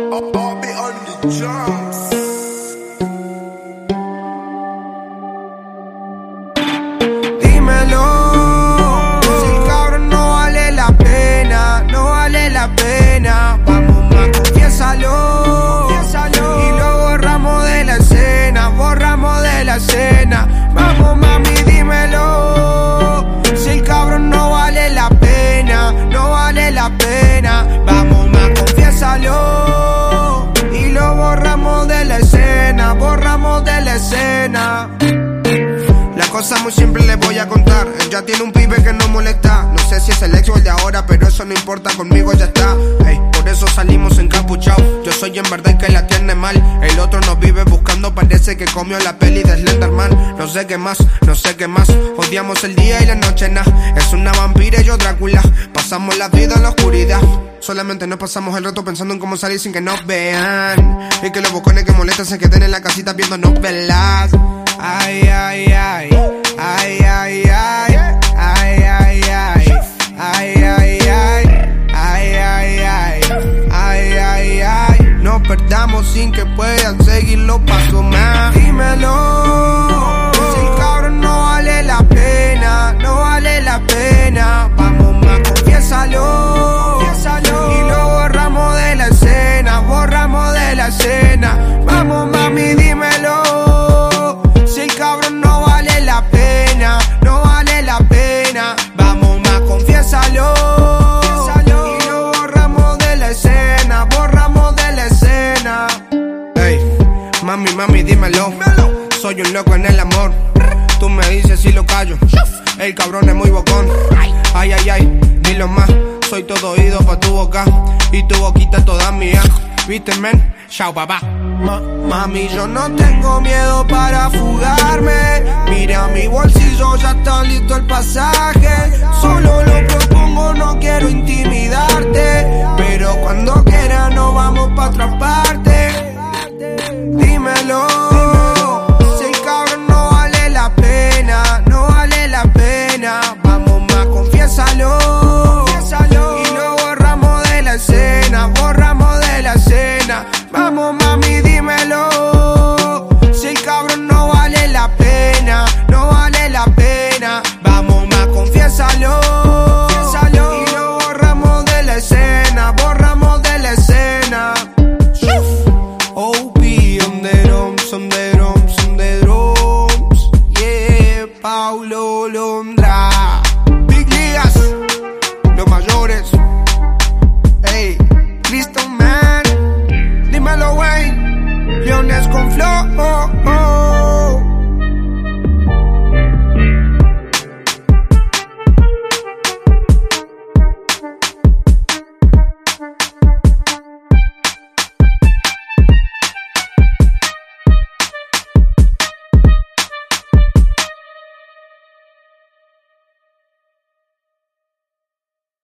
I'll be on the jumps. Escena. La cosa muy simple les voy a contar. Él ya tiene un pibe que no molesta. No sé si es el ex o el de ahora, pero eso no importa, conmigo ya está. Por eso salimos encapuchados. Yo soy en verdad el que la tiene mal. El otro nos vive buscando, parece que comió la peli de Slenderman. No sé qué más, no sé qué más. Odiamos el día y la noche, nah. Es una vampira y yo Drácula. Pasamos la vida en la oscuridad. Solamente nos pasamos el rato pensando en cómo salir sin que nos vean. Y que los bocones que molestan se queden en la casita viendo novelas. Ay, ay, ay. Ay, ay, ay. Ay, ay, ay. Ay, ay, ay. Ay, ay, ay. Ay, ay, ay. No perdamos sin que puedan seguir los pasos más. Dímelo. Mami, mami, dímelo. Soy un loco en el amor. Tú me dices si lo callo. El cabrón es muy bocón. Ay, ay, ay, dilo más. Soy todo oído pa' tu boca. Y tu boquita toda mía. ¿Viste, men? Chao, papá. Ma- mami, yo no tengo miedo para fugarme. Mira mi bolsillo, ya está listo el pasaje. Solo Big Ligas, los mayores. Ey, Cristo Man. Dímelo, Wayne. Leones con flow. Oh, oh.